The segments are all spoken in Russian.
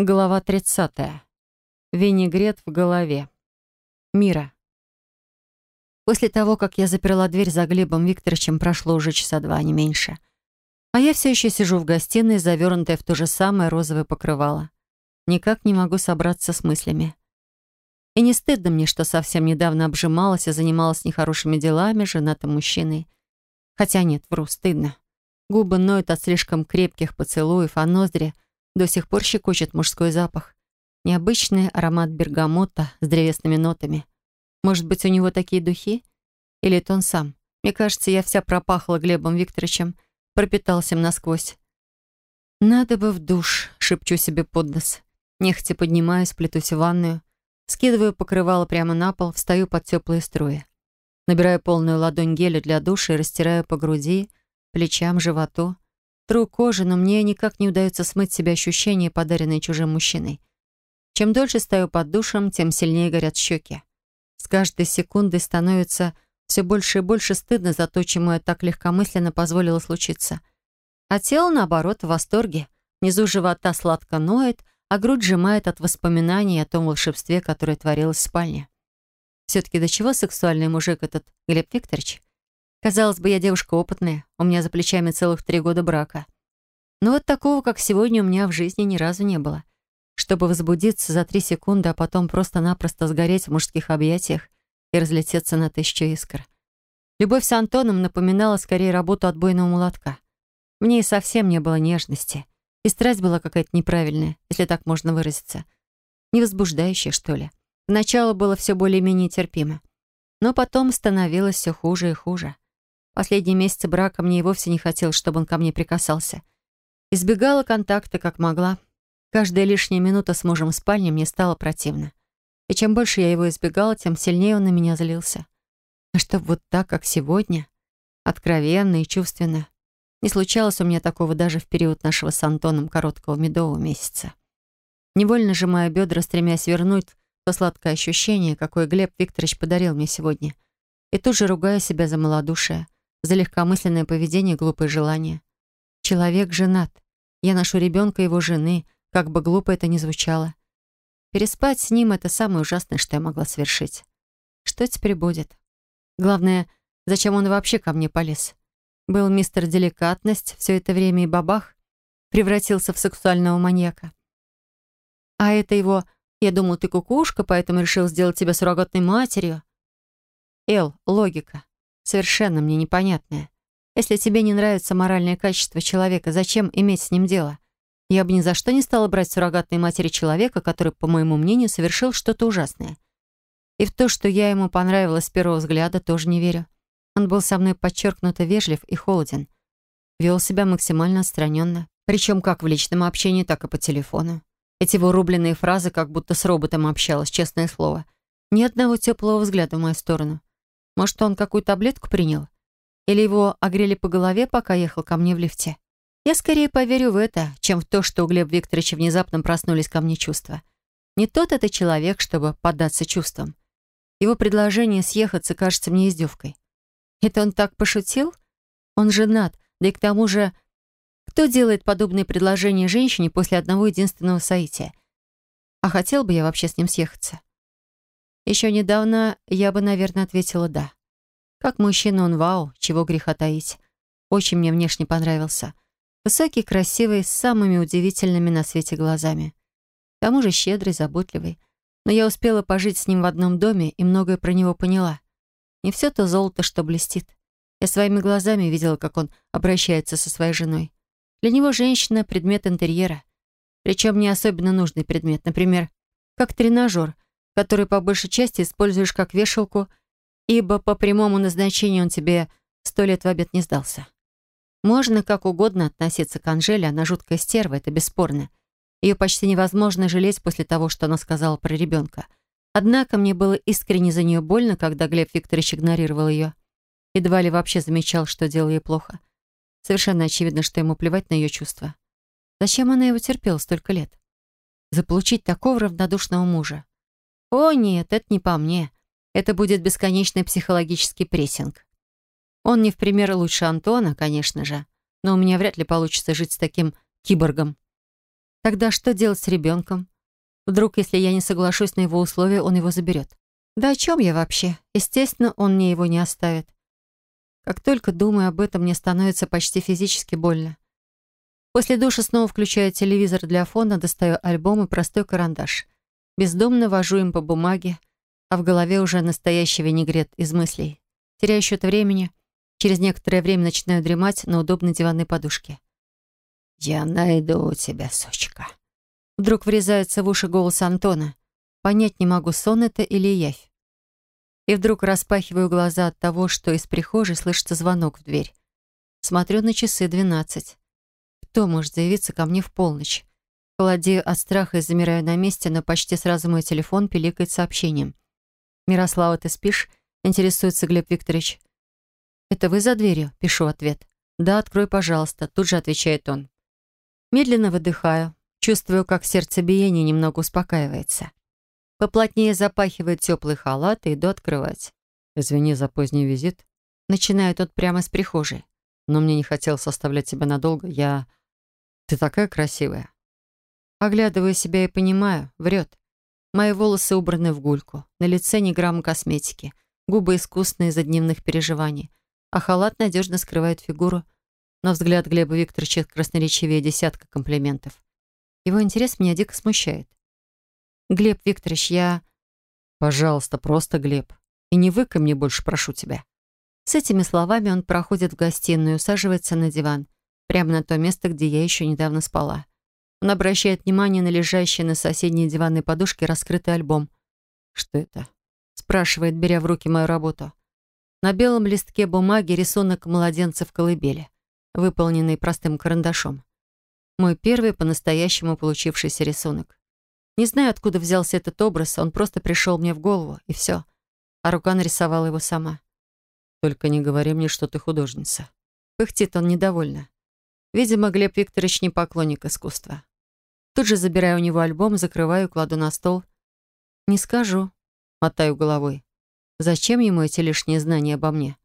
Глава 30. Винегрет в голове. Мира. После того, как я заперла дверь за Глебом Викторовичем, прошло уже часа два, не меньше. А я все еще сижу в гостиной, завернутая в то же самое розовое покрывало. Никак не могу собраться с мыслями. И не стыдно мне, что совсем недавно обжималась и занималась нехорошими делами женатым мужчиной. Хотя нет, вру, стыдно. Губы ноют от слишком крепких поцелуев, а ноздри — до сих пор щекочет мужской запах. Необычный аромат бергамота с древесными нотами. Может быть, у него такие духи? Или это он сам? Мне кажется, я вся пропахла Глебом Викторовичем, пропитался им насквозь. «Надо бы в душ», — шепчу себе под нос. Нехотя поднимаюсь, плетусь в ванную, скидываю покрывало прямо на пол, встаю под теплые струи. Набираю полную ладонь геля для душа и растираю по груди, плечам, животу. Тру кожу, но мне никак не удается смыть себе ощущения, подаренные чужим мужчиной. Чем дольше стою под душем, тем сильнее горят щеки. С каждой секундой становится все больше и больше стыдно за то, чему я так легкомысленно позволила случиться. А тело, наоборот, в восторге. Внизу живота сладко ноет, а грудь сжимает от воспоминаний о том волшебстве, которое творилось в спальне. Все-таки до чего сексуальный мужик этот Глеб Викторович? Казалось бы, я девушка опытная, у меня за плечами целых три года брака. Но вот такого, как сегодня, у меня в жизни ни разу не было. Чтобы возбудиться за три секунды, а потом просто-напросто сгореть в мужских объятиях и разлететься на тысячу искр. Любовь с Антоном напоминала скорее работу отбойного молотка. В ней совсем не было нежности. И страсть была какая-то неправильная, если так можно выразиться. Невозбуждающая, что ли. Поначалу было все более-менее терпимо. Но потом становилось все хуже и хуже. Последние месяцы брака мне и вовсе не хотелось, чтобы он ко мне прикасался. Избегала контакта, как могла. Каждая лишняя минута с мужем в спальне мне стало противно. И чем больше я его избегала, тем сильнее он на меня злился. А чтоб вот так, как сегодня, откровенно и чувственно. Не случалось у меня такого даже в период нашего с Антоном короткого медового месяца. Невольно сжимая бедра, стремясь вернуть то сладкое ощущение, какое Глеб Викторович подарил мне сегодня. И тут же ругая себя за малодушие за легкомысленное поведение и глупые желания. Человек женат. Я ношу ребенка его жены, как бы глупо это ни звучало. Переспать с ним — это самое ужасное, что я могла совершить. Что теперь будет? Главное, зачем он вообще ко мне полез? Был мистер Деликатность все это время и бабах превратился в сексуального маньяка. А это его «я думал, ты кукушка, поэтому решил сделать тебя суррогатной матерью». Эл, логика совершенно мне непонятное. Если тебе не нравится моральное качество человека, зачем иметь с ним дело? Я бы ни за что не стала брать суррогатной матери человека, который, по моему мнению, совершил что-то ужасное. И в то, что я ему понравилась с первого взгляда, тоже не верю. Он был со мной подчеркнуто вежлив и холоден. Вел себя максимально отстраненно. Причем как в личном общении, так и по телефону. Эти его рубленные фразы, как будто с роботом общалась, честное слово. Ни одного теплого взгляда в мою сторону. Может, он какую таблетку принял? Или его огрели по голове, пока ехал ко мне в лифте? Я скорее поверю в это, чем в то, что у Глеба Викторовича внезапно проснулись ко мне чувства. Не тот это человек, чтобы поддаться чувствам. Его предложение съехаться кажется мне издевкой. Это он так пошутил? Он женат, да и к тому же... Кто делает подобные предложения женщине после одного единственного соития? А хотел бы я вообще с ним съехаться? Еще недавно я бы, наверное, ответила «да». Как мужчина он вау, чего греха таить. Очень мне внешне понравился. Высокий, красивый, с самыми удивительными на свете глазами. К тому же щедрый, заботливый. Но я успела пожить с ним в одном доме и многое про него поняла. Не все то золото, что блестит. Я своими глазами видела, как он обращается со своей женой. Для него женщина — предмет интерьера. Причем не особенно нужный предмет. Например, как тренажер — который по большей части используешь как вешалку, ибо по прямому назначению он тебе сто лет в обед не сдался. Можно как угодно относиться к Анжеле, она жуткая стерва, это бесспорно. Ее почти невозможно жалеть после того, что она сказала про ребенка. Однако мне было искренне за нее больно, когда Глеб Викторович игнорировал ее. Едва ли вообще замечал, что делал ей плохо. Совершенно очевидно, что ему плевать на ее чувства. Зачем она его терпела столько лет? Заполучить такого равнодушного мужа. О нет, это не по мне. Это будет бесконечный психологический прессинг. Он не в пример лучше Антона, конечно же, но у меня вряд ли получится жить с таким киборгом. Тогда что делать с ребенком? Вдруг, если я не соглашусь на его условия, он его заберет. Да о чем я вообще? Естественно, он мне его не оставит. Как только думаю об этом, мне становится почти физически больно. После душа снова включаю телевизор для фона, достаю альбом и простой карандаш. Бездомно вожу им по бумаге, а в голове уже настоящий винегрет из мыслей. Теряю счет времени. Через некоторое время начинаю дремать на удобной диванной подушке. «Я найду тебя, сучка». Вдруг врезается в уши голос Антона. Понять не могу, сон это или явь. И вдруг распахиваю глаза от того, что из прихожей слышится звонок в дверь. Смотрю на часы двенадцать. Кто может заявиться ко мне в полночь? Холодею от страха и замираю на месте, но почти сразу мой телефон пиликает сообщением. «Мирослава, ты спишь?» — интересуется Глеб Викторович. «Это вы за дверью?» — пишу ответ. «Да, открой, пожалуйста», — тут же отвечает он. Медленно выдыхаю, чувствую, как сердцебиение немного успокаивается. Поплотнее запахиваю теплый халат и иду открывать. «Извини за поздний визит». Начинает тот прямо с прихожей. «Но мне не хотелось оставлять тебя надолго. Я... Ты такая красивая». Оглядываю себя и понимаю, врет. Мои волосы убраны в гульку, на лице ни грамма косметики, губы искусные из-за дневных переживаний, а халат надежно скрывает фигуру, но взгляд Глеба Викторовича красноречивее десятка комплиментов. Его интерес меня дико смущает. «Глеб Викторович, я...» «Пожалуйста, просто Глеб. И не выкай мне больше, прошу тебя». С этими словами он проходит в гостиную и усаживается на диван, прямо на то место, где я еще недавно спала. Он обращает внимание на лежащий на соседней диванной подушке раскрытый альбом. «Что это?» — спрашивает, беря в руки мою работу. На белом листке бумаги рисунок младенца в колыбели выполненный простым карандашом. Мой первый по-настоящему получившийся рисунок. Не знаю, откуда взялся этот образ, он просто пришел мне в голову, и все. А рука нарисовала его сама. «Только не говори мне, что ты художница». Пыхтит он недовольно. Видимо, Глеб Викторович не поклонник искусства. Тут же забираю у него альбом, закрываю, кладу на стол. «Не скажу», — мотаю головой. «Зачем ему эти лишние знания обо мне?»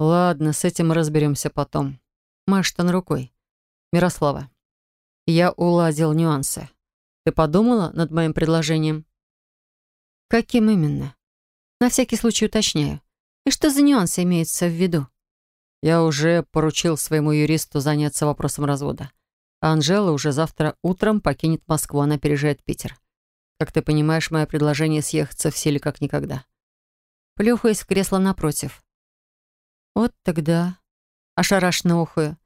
«Ладно, с этим разберемся потом», Машет он рукой. «Мирослава, я уладил нюансы. Ты подумала над моим предложением?» «Каким именно?» «На всякий случай уточняю. И что за нюансы имеются в виду?» «Я уже поручил своему юристу заняться вопросом развода. А Анжела уже завтра утром покинет Москву, она переезжает в Питер. Как ты понимаешь, мое предложение съехаться в силе как никогда». Плюхаясь в кресло напротив. «Вот тогда Ошарашенно охую.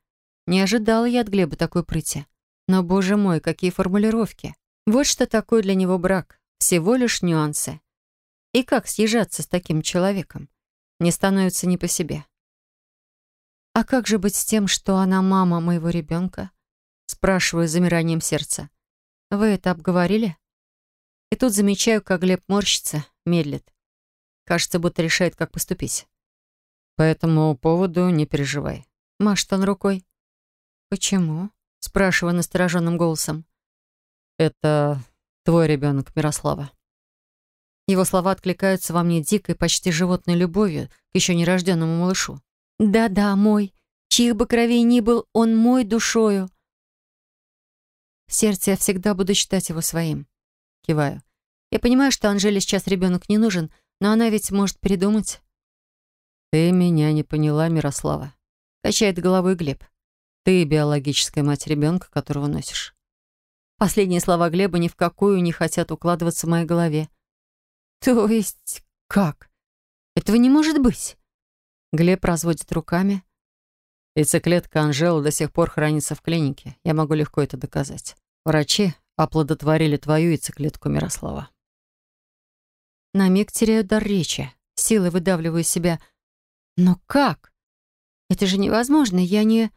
Не ожидала я от Глеба такой прыти. Но, боже мой, какие формулировки. Вот что такое для него брак. Всего лишь нюансы. И как съезжаться с таким человеком? Не становится не по себе. «А как же быть с тем, что она мама моего ребенка?» Спрашиваю с замиранием сердца. «Вы это обговорили?» И тут замечаю, как Глеб морщится, медлит. Кажется, будто решает, как поступить. По этому поводу не переживай. Машет он рукой. Почему? Спрашиваю настороженным голосом. Это твой ребенок, Мирослава. Его слова откликаются во мне дикой, почти животной любовью к еще нерожденному малышу. «Да-да, мой. Чьих бы кровей ни был, он мой душою». В сердце я всегда буду считать его своим. Киваю. Я понимаю, что Анжеле сейчас ребенок не нужен, но она ведь может придумать. «Ты меня не поняла, Мирослава», — качает головой Глеб. «Ты биологическая мать ребенка, которого носишь». Последние слова Глеба ни в какую не хотят укладываться в моей голове. «То есть как? Этого не может быть!» Глеб разводит руками. Яйцеклетка Анжелы до сих пор хранится в клинике. Я могу легко это доказать. Врачи оплодотворили твою яйцеклетку, Мирослава. На миг теряю дар речи. Силой выдавливаю себя — но как? Это же невозможно, я не...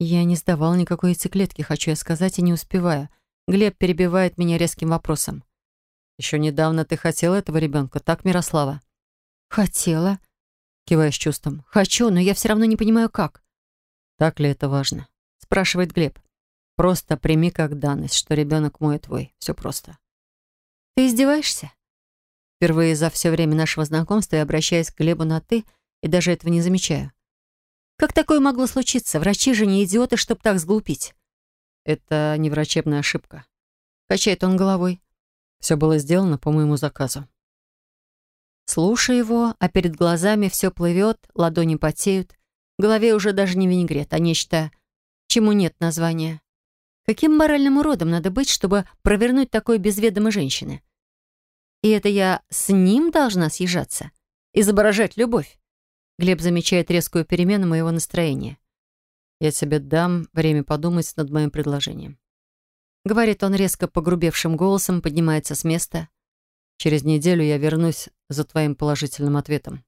Я не сдавал никакой яйцеклетки, хочу я сказать, и не успеваю. Глеб перебивает меня резким вопросом. Еще недавно ты хотела этого ребенка, так, Мирослава? Хотела. Кивая с чувством. Хочу, но я все равно не понимаю, как. Так ли это важно? Спрашивает Глеб. Просто прими как данность, что ребенок мой и твой. Все просто. Ты издеваешься? Впервые за все время нашего знакомства я обращаюсь к Глебу на «ты», и даже этого не замечаю. Как такое могло случиться? Врачи же не идиоты, чтобы так сглупить. Это не врачебная ошибка. Качает он головой. Все было сделано по моему заказу. Слушаю его, а перед глазами все плывет, ладони потеют. В голове уже даже не винегрет, а нечто, чему нет названия. Каким моральным уродом надо быть, чтобы провернуть такое без ведома женщины? И это я с ним должна съезжаться? Изображать любовь? Глеб замечает резкую перемену моего настроения. «Я тебе дам время подумать над моим предложением». Говорит он резко погрубевшим голосом, поднимается с места. «Через неделю я вернусь за твоим положительным ответом».